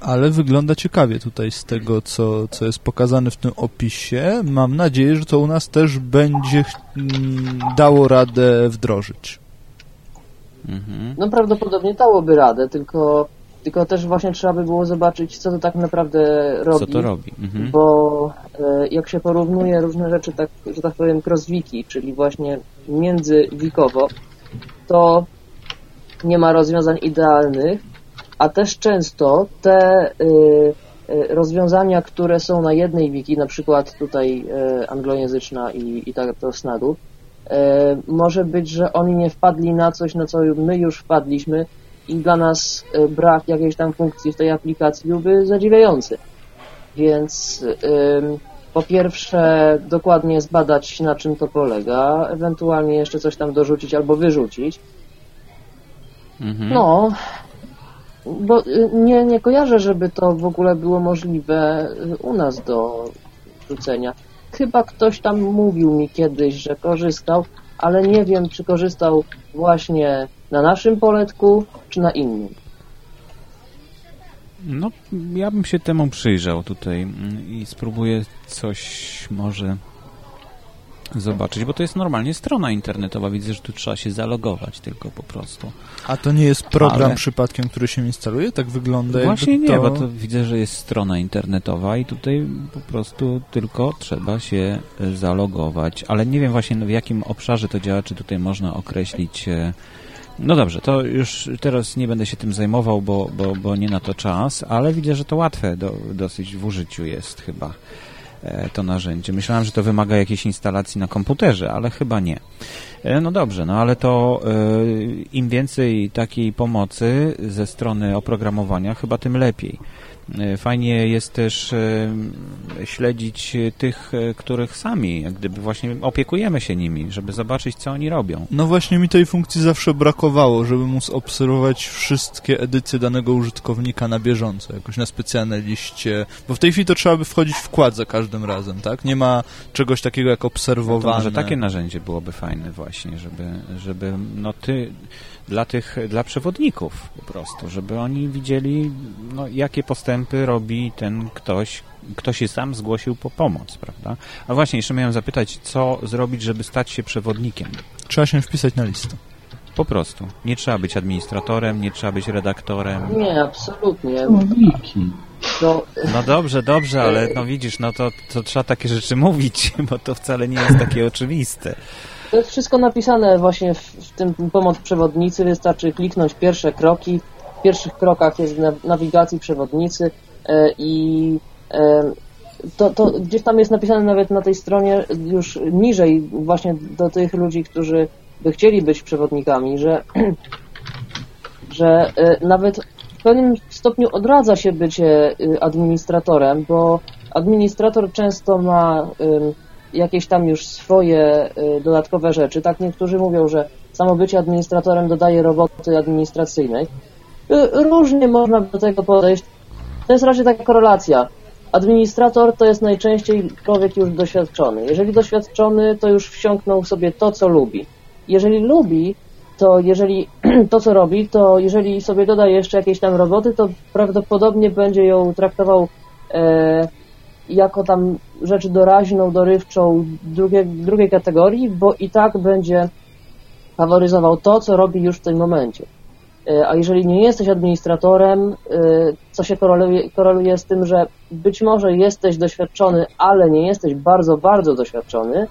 ale wygląda ciekawie tutaj z tego, co, co jest pokazane w tym opisie. Mam nadzieję, że to u nas też będzie mm, dało radę wdrożyć. Mhm. No prawdopodobnie dałoby radę, tylko, tylko też właśnie trzeba by było zobaczyć, co to tak naprawdę robi. Co to robi. Mhm. Bo e, jak się porównuje różne rzeczy, tak, że tak powiem, cross-wiki, czyli właśnie międzywikowo, to nie ma rozwiązań idealnych, a też często te y, y, rozwiązania, które są na jednej wiki, na przykład tutaj y, anglojęzyczna i, i tak to snadu, może być, że oni nie wpadli na coś, na co my już wpadliśmy i dla nas brak jakiejś tam funkcji w tej aplikacji byłby zadziwiający. Więc po pierwsze dokładnie zbadać na czym to polega, ewentualnie jeszcze coś tam dorzucić albo wyrzucić. Mhm. No, bo y, nie, nie kojarzę, żeby to w ogóle było możliwe y, u nas do rzucenia. Chyba ktoś tam mówił mi kiedyś, że korzystał, ale nie wiem, czy korzystał właśnie na naszym poletku, czy na innym. No, ja bym się temu przyjrzał tutaj mm, i spróbuję coś może zobaczyć, bo to jest normalnie strona internetowa. Widzę, że tu trzeba się zalogować tylko po prostu. A to nie jest program Ale... przypadkiem, który się instaluje? Tak wygląda Właśnie nie, to... bo to widzę, że jest strona internetowa i tutaj po prostu tylko trzeba się e, zalogować. Ale nie wiem właśnie w jakim obszarze to działa, czy tutaj można określić... E, no dobrze, to już teraz nie będę się tym zajmował, bo, bo, bo nie na to czas, ale widzę, że to łatwe do, dosyć w użyciu jest chyba. E, to narzędzie. Myślałem, że to wymaga jakiejś instalacji na komputerze, ale chyba nie. E, no dobrze, no ale to e, im więcej takiej pomocy ze strony oprogramowania, chyba tym lepiej. E, fajnie jest też e, śledzić tych, e, których sami, jak gdyby właśnie opiekujemy się nimi, żeby zobaczyć, co oni robią. No właśnie mi tej funkcji zawsze brakowało, żeby móc obserwować wszystkie edycje danego użytkownika na bieżąco, jakoś na specjalnej liście, bo w tej chwili to trzeba by wchodzić w wkład za każdym razem, tak? Nie ma czegoś takiego jak obserwowanie. No może takie narzędzie byłoby fajne właśnie, żeby, żeby no ty dla tych, dla przewodników po prostu, żeby oni widzieli, no, jakie postępy robi ten ktoś, kto się sam zgłosił po pomoc, prawda? A właśnie, jeszcze miałem zapytać, co zrobić, żeby stać się przewodnikiem? Trzeba się wpisać na listę. Po prostu. Nie trzeba być administratorem, nie trzeba być redaktorem. Nie, absolutnie. No, no dobrze, dobrze, ale no widzisz, no to, to trzeba takie rzeczy mówić, bo to wcale nie jest takie oczywiste. To jest wszystko napisane właśnie w, w tym pomoc przewodnicy. Wystarczy kliknąć pierwsze kroki. W pierwszych krokach jest nawigacji przewodnicy e, i e, to, to gdzieś tam jest napisane nawet na tej stronie już niżej właśnie do tych ludzi, którzy by chcieli być przewodnikami, że, że e, nawet w pewnym stopniu odradza się bycie administratorem, bo administrator często ma jakieś tam już swoje y, dodatkowe rzeczy. Tak niektórzy mówią, że samo bycie administratorem dodaje roboty administracyjnej. Y, różnie można do tego podejść. To jest raczej taka korelacja. Administrator to jest najczęściej człowiek już doświadczony. Jeżeli doświadczony, to już wsiąknął sobie to, co lubi. Jeżeli lubi, to jeżeli to, co robi, to jeżeli sobie doda jeszcze jakieś tam roboty, to prawdopodobnie będzie ją traktował e, jako tam rzecz doraźną, dorywczą drugiej, drugiej kategorii, bo i tak będzie faworyzował to, co robi już w tym momencie. E, a jeżeli nie jesteś administratorem, e, co się koreluje, koreluje z tym, że być może jesteś doświadczony, ale nie jesteś bardzo, bardzo doświadczony,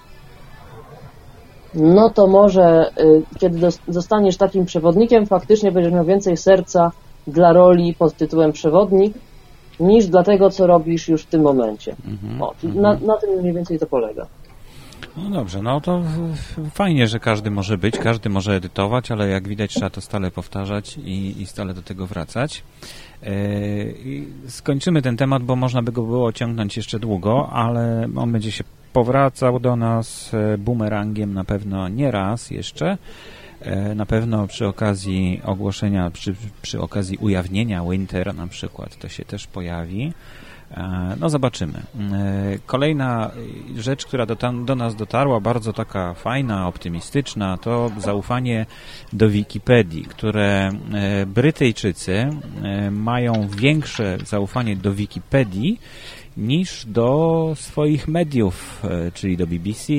no to może y, kiedy zostaniesz takim przewodnikiem, faktycznie będziesz miał więcej serca dla roli pod tytułem przewodnik, niż dla tego, co robisz już w tym momencie. Mhm, o, mhm. na, na tym mniej więcej to polega. No dobrze, no to fajnie, że każdy może być, każdy może edytować, ale jak widać trzeba to stale powtarzać i, i stale do tego wracać. Yy, skończymy ten temat, bo można by go było ciągnąć jeszcze długo, ale on będzie się powracał do nas e, bumerangiem na pewno nie raz jeszcze. E, na pewno przy okazji ogłoszenia, przy, przy okazji ujawnienia Winter na przykład to się też pojawi. E, no zobaczymy. Kolejna rzecz, która do, tam, do nas dotarła, bardzo taka fajna, optymistyczna, to zaufanie do Wikipedii, które Brytyjczycy mają większe zaufanie do Wikipedii niż do swoich mediów, e, czyli do BBC,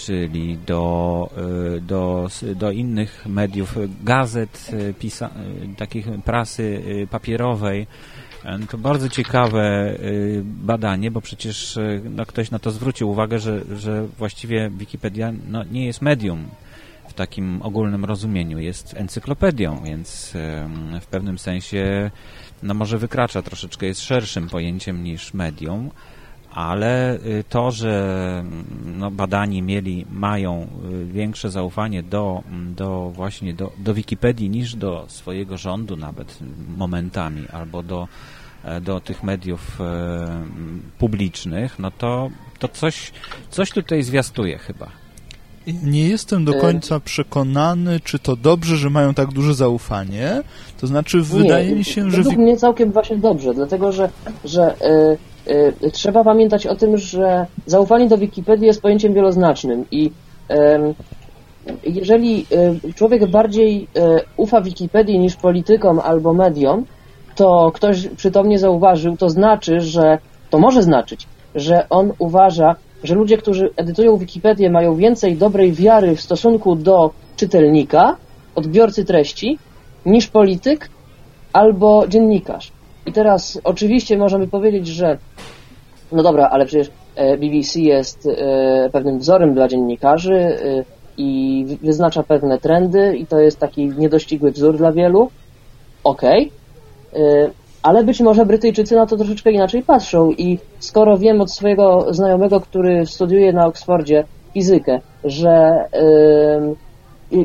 czyli do, e, do, do innych mediów, gazet, e, pisa, takich prasy papierowej. To bardzo ciekawe badanie, bo przecież no, ktoś na to zwrócił uwagę, że, że właściwie Wikipedia no, nie jest medium w takim ogólnym rozumieniu, jest encyklopedią, więc w pewnym sensie no może wykracza troszeczkę, jest szerszym pojęciem niż medium, ale y, to, że mm, no, badani mieli, mają y, większe zaufanie do, mm, do właśnie do, do Wikipedii niż do swojego rządu nawet momentami, albo do, e, do tych mediów e, publicznych, no to, to coś, coś tutaj zwiastuje chyba. Nie jestem do końca przekonany, czy to dobrze, że mają tak duże zaufanie. To znaczy, wydaje nie, mi się, że. Według mnie całkiem właśnie dobrze, dlatego że, że y, y, trzeba pamiętać o tym, że zaufanie do Wikipedii jest pojęciem wieloznacznym i y, jeżeli człowiek bardziej ufa Wikipedii niż politykom albo mediom, to ktoś przytomnie zauważył, to znaczy, że to może znaczyć, że on uważa, że ludzie, którzy edytują Wikipedię, mają więcej dobrej wiary w stosunku do czytelnika, odbiorcy treści, niż polityk albo dziennikarz. I teraz oczywiście możemy powiedzieć, że no dobra, ale przecież e, BBC jest e, pewnym wzorem dla dziennikarzy e, i wyznacza pewne trendy i to jest taki niedościgły wzór dla wielu. Okej. Okay ale być może Brytyjczycy na to troszeczkę inaczej patrzą i skoro wiem od swojego znajomego, który studiuje na Oksfordzie fizykę, że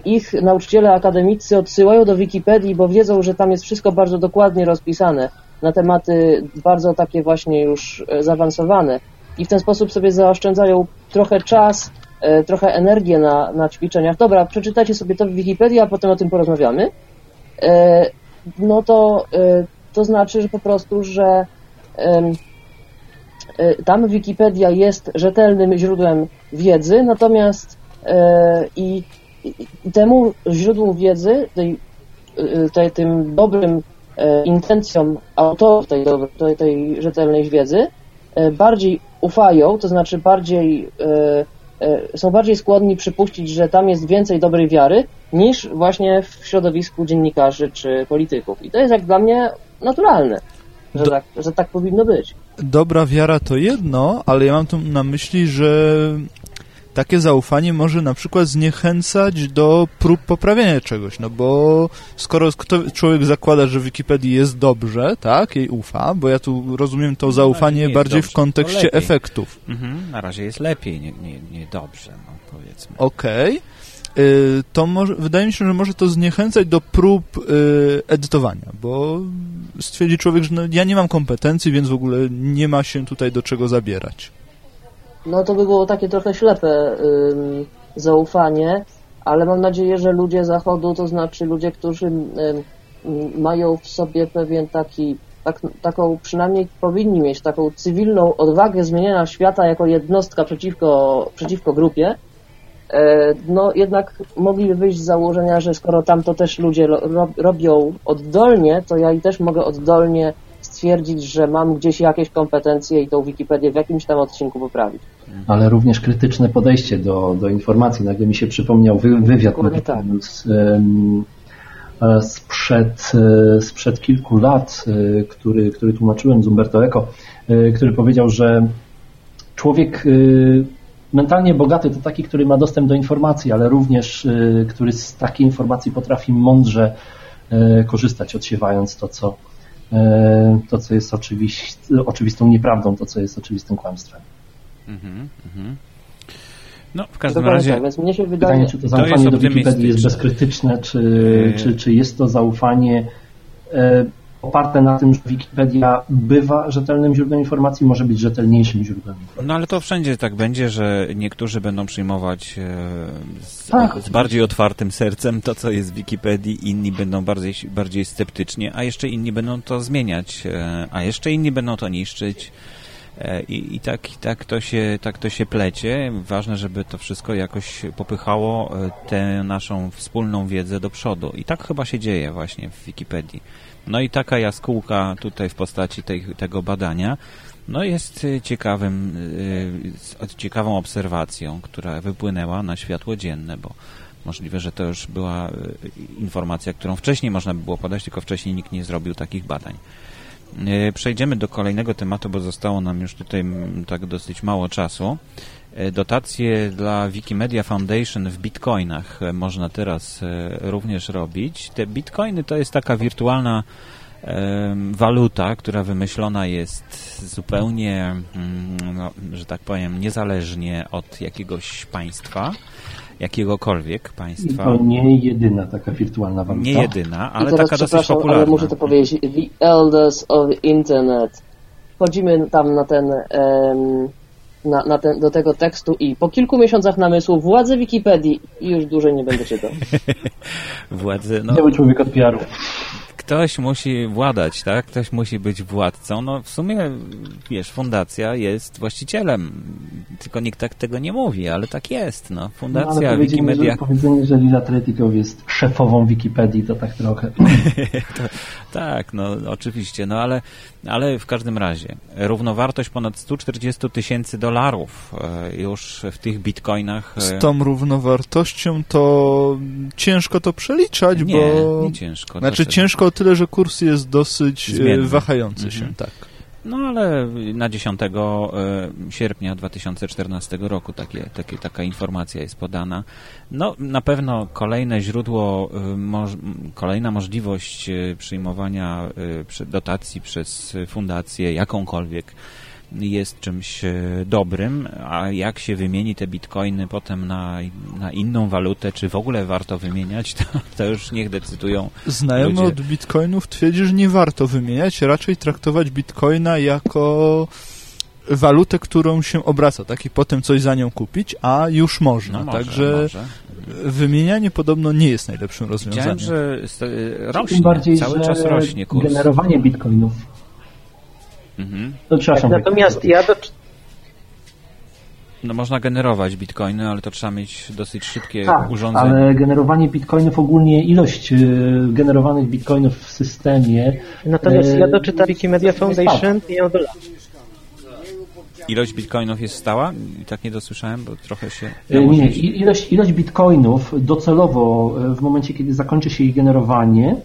ich nauczyciele akademicy odsyłają do Wikipedii, bo wiedzą, że tam jest wszystko bardzo dokładnie rozpisane na tematy bardzo takie właśnie już e, zaawansowane i w ten sposób sobie zaoszczędzają trochę czas, yy, trochę energię na, na ćwiczeniach. Dobra, przeczytajcie sobie to w Wikipedii, a potem o tym porozmawiamy. Yy, no to to znaczy, że po prostu, że tam Wikipedia jest rzetelnym źródłem wiedzy, natomiast e, i, i temu źródłu wiedzy, tej, tej, tym dobrym e, intencjom autorów tej, tej, tej rzetelnej wiedzy e, bardziej ufają, to znaczy bardziej są bardziej skłonni przypuścić, że tam jest więcej dobrej wiary, niż właśnie w środowisku dziennikarzy czy polityków. I to jest jak dla mnie naturalne, że, Do... tak, że tak powinno być. Dobra wiara to jedno, ale ja mam tu na myśli, że takie zaufanie może na przykład zniechęcać do prób poprawienia czegoś, no bo skoro człowiek zakłada, że Wikipedii jest dobrze, tak, jej ufa, bo ja tu rozumiem to zaufanie bardziej dobrze, w kontekście efektów. Mhm, na razie jest lepiej, nie, nie, nie dobrze, no powiedzmy. Okej. Okay. To może, wydaje mi się, że może to zniechęcać do prób y, edytowania, bo stwierdzi człowiek, że no, ja nie mam kompetencji, więc w ogóle nie ma się tutaj do czego zabierać. No to by było takie trochę ślepe y, zaufanie, ale mam nadzieję, że ludzie Zachodu, to znaczy ludzie, którzy y, mają w sobie pewien taki, tak, taką, przynajmniej powinni mieć taką cywilną odwagę zmieniania świata jako jednostka przeciwko, przeciwko grupie, E, no jednak mogliby wyjść z założenia, że skoro tam to też ludzie robią oddolnie, to ja i też mogę oddolnie stwierdzić, że mam gdzieś jakieś kompetencje i tą Wikipedię w jakimś tam odcinku poprawić. Ale również krytyczne podejście do, do informacji. Nagle mi się przypomniał wy, wywiad tak. z, sprzed, e, sprzed kilku lat, e, który, który tłumaczyłem z Umberto Eco, który powiedział, że człowiek mentalnie bogaty to taki, który ma dostęp do informacji, ale również który z takiej informacji potrafi mądrze korzystać, odsiewając to, co, to, co jest oczywistą nieprawdą, to, co jest oczywistym kłamstwem. Mhm, mhm. No, w każdym razie... Tak, więc mnie się wydaje... Pytanie, czy to zaufanie to do Wikipedii jest bezkrytyczne, czy, yy... czy, czy jest to zaufanie e, oparte na tym, że Wikipedia bywa rzetelnym źródłem informacji, może być rzetelniejszym źródłem informacji. No ale to wszędzie tak będzie, że niektórzy będą przyjmować e, z, tak, z bardziej otwartym sercem to, co jest w Wikipedii, inni będą bardziej, bardziej sceptycznie, a jeszcze inni będą to zmieniać, e, a jeszcze inni będą to niszczyć. E, I, i tak, i tak, to się, tak to się plecie. Ważne, żeby to wszystko jakoś popychało tę naszą wspólną wiedzę do przodu. I tak chyba się dzieje właśnie w Wikipedii. No i taka jaskółka tutaj w postaci tej, tego badania no jest e, ciekawym, ciekawą obserwacją, która wypłynęła na światło dzienne, bo możliwe, że to już była informacja, którą wcześniej można by było podać, tylko wcześniej nikt nie zrobił takich badań. E, przejdziemy do kolejnego tematu, bo zostało nam już tutaj tak dosyć mało czasu. E, dotacje dla Wikimedia Foundation w bitcoinach e, można teraz również robić. Te bitcoiny to jest taka wirtualna waluta, która wymyślona jest zupełnie, mm, no, że tak powiem, niezależnie od jakiegoś państwa jakiegokolwiek państwa. I to nie jedyna taka wirtualna waluta. Nie jedyna, ale taka dosyć popularna. ale muszę to powiedzieć. The Elders of Internet. Wchodzimy tam na ten... Um, na, na ten, do tego tekstu i po kilku miesiącach namysłu władze Wikipedii i już dłużej nie będę czytał. władze, no... Nie był człowiek od PR-u ktoś musi władać, tak? Ktoś musi być władcą. No w sumie, wiesz, fundacja jest właścicielem, tylko nikt tak tego nie mówi, ale tak jest, no. Fundacja, no, Wikimedia... Że, powiedzenie, że Lila Tretikow jest szefową Wikipedii, to tak trochę... to, tak, no oczywiście, no ale, ale w każdym razie równowartość ponad 140 tysięcy dolarów e, już w tych bitcoinach. E, Z tą równowartością to ciężko to przeliczać, nie, bo... Nie, ciężko. Znaczy ciężko tyle, że kurs jest dosyć e, Zmienny. wahający mhm. się, tak. No ale na 10 sierpnia 2014 roku takie, takie, taka informacja jest podana. No na pewno kolejne źródło, moż, kolejna możliwość przyjmowania dotacji przez fundację jakąkolwiek jest czymś e, dobrym, a jak się wymieni te bitcoiny potem na, na inną walutę, czy w ogóle warto wymieniać, to, to już niech decydują Znajomy ludzie. od bitcoinów twierdzi, że nie warto wymieniać, raczej traktować bitcoina jako walutę, którą się obraca, tak i potem coś za nią kupić, a już można. No może, Także może. wymienianie podobno nie jest najlepszym rozwiązaniem. Widziałem, że rośnie, Tym bardziej, cały czas rośnie kurs. generowanie bitcoinów Mhm. No, przepraszam. Tak, natomiast ja do... No można generować bitcoiny, ale to trzeba mieć dosyć szybkie tak, urządzenie. ale generowanie bitcoinów, ogólnie ilość y, generowanych bitcoinów w systemie... Natomiast ja y, doczytam Wikimedia Foundation i ją Ilość bitcoinów jest stała? I tak nie dosłyszałem, bo trochę się... Y, nie, ilość, ilość bitcoinów docelowo w momencie, kiedy zakończy się ich generowanie,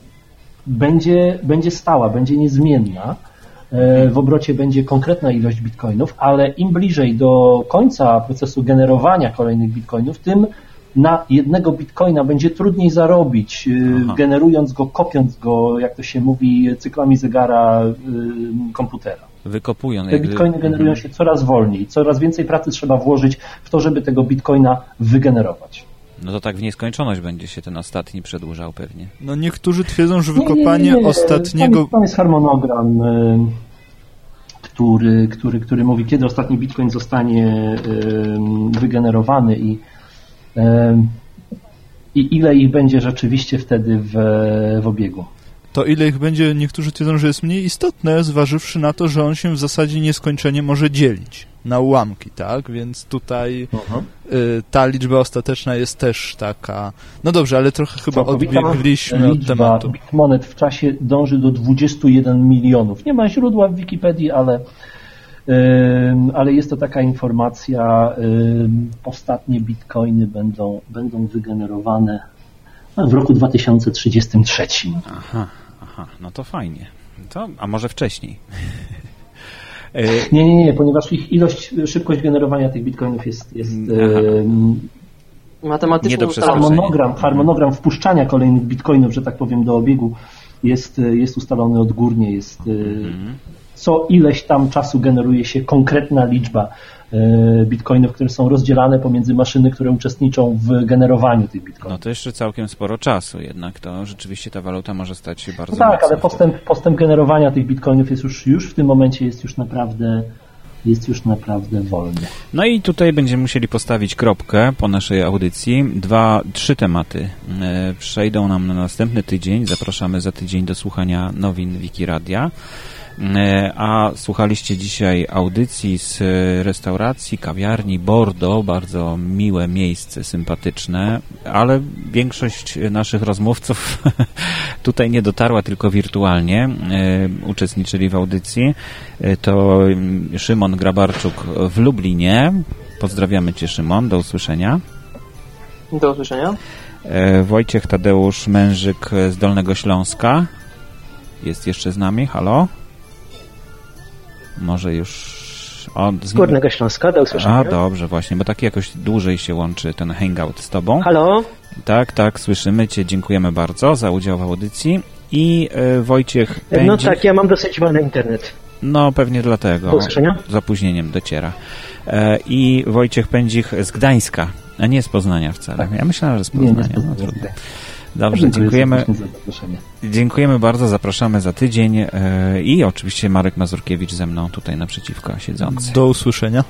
będzie, będzie stała, będzie niezmienna. E, w obrocie będzie konkretna ilość bitcoinów, ale im bliżej do końca procesu generowania kolejnych bitcoinów, tym na jednego bitcoina będzie trudniej zarobić, e, Aha. generując go, kopiąc go, jak to się mówi, cyklami zegara e, komputera. Wykopują. Te bitcoiny generują mhm. się coraz wolniej, coraz więcej pracy trzeba włożyć w to, żeby tego bitcoina wygenerować. No to tak w nieskończoność będzie się ten ostatni przedłużał pewnie. No niektórzy twierdzą, że wykopanie nie, nie, nie, ostatniego... Tam, tam jest harmonogram, y, który, który, który mówi, kiedy ostatni bitcoin zostanie y, wygenerowany i, y, i ile ich będzie rzeczywiście wtedy w, w obiegu to ile ich będzie, niektórzy twierdzą, że jest mniej istotne, zważywszy na to, że on się w zasadzie nieskończenie może dzielić na ułamki, tak? Więc tutaj y, ta liczba ostateczna jest też taka... No dobrze, ale trochę chyba odbiegliśmy od tematu. Bitmonet w czasie dąży do 21 milionów. Nie ma źródła w Wikipedii, ale ale jest to taka informacja, ostatnie bitcoiny będą, będą wygenerowane w roku 2033. Aha, aha, no to fajnie. To, a może wcześniej. Nie, nie, nie, ponieważ ich ilość, szybkość generowania tych bitcoinów jest, jest matematycznie Nie do harmonogram, harmonogram wpuszczania kolejnych bitcoinów, że tak powiem, do obiegu jest, jest ustalony odgórnie, jest mhm. co ileś tam czasu generuje się konkretna liczba e, bitcoinów, które są rozdzielane pomiędzy maszyny, które uczestniczą w generowaniu tych bitcoinów. No to jeszcze całkiem sporo czasu jednak, to rzeczywiście ta waluta może stać się bardzo no Tak, ale postęp, postęp generowania tych bitcoinów jest już, już w tym momencie jest już naprawdę jest już naprawdę wolny. No i tutaj będziemy musieli postawić kropkę po naszej audycji. Dwa, trzy tematy e, przejdą nam na następny tydzień. Zapraszamy za tydzień do słuchania nowin Wikiradia. E, a słuchaliście dzisiaj audycji z restauracji, kawiarni Bordo, bardzo miłe miejsce, sympatyczne, ale większość naszych rozmówców tutaj nie dotarła, tylko wirtualnie e, uczestniczyli w audycji. E, to Szymon Grabarczuk w Lublinie. Pozdrawiamy Cię, Szymon. Do usłyszenia. Do usłyszenia. Wojciech Tadeusz Mężyk z Dolnego Śląska jest jeszcze z nami. Halo? Może już... O, z... Górnego Śląska, do usłyszenia. A, dobrze, właśnie, bo tak jakoś dłużej się łączy ten hangout z tobą. Halo? Tak, tak, słyszymy cię, dziękujemy bardzo za udział w audycji. I e, Wojciech Pędzik... No tak, ja mam dosyć wolny internet. No, pewnie dlatego. Do usłyszenia. Z opóźnieniem dociera. E, I Wojciech Pędzich z Gdańska, a nie z Poznania wcale. Ja myślałem, że z Poznania. Nie, nie. No, Dobrze, dziękujemy. Dziękujemy bardzo, zapraszamy za tydzień e, i oczywiście Marek Mazurkiewicz ze mną tutaj naprzeciwko siedzący. Do usłyszenia.